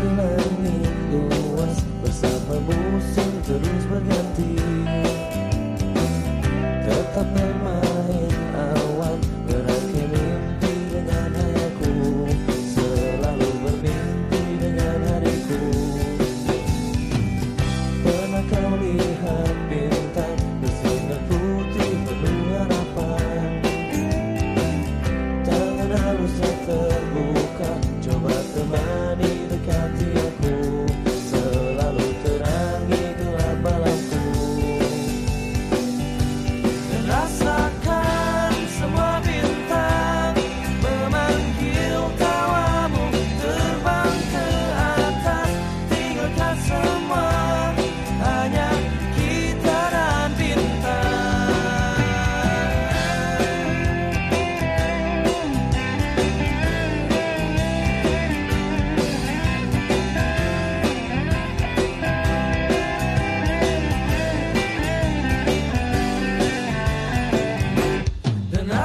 Lintas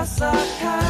rasakan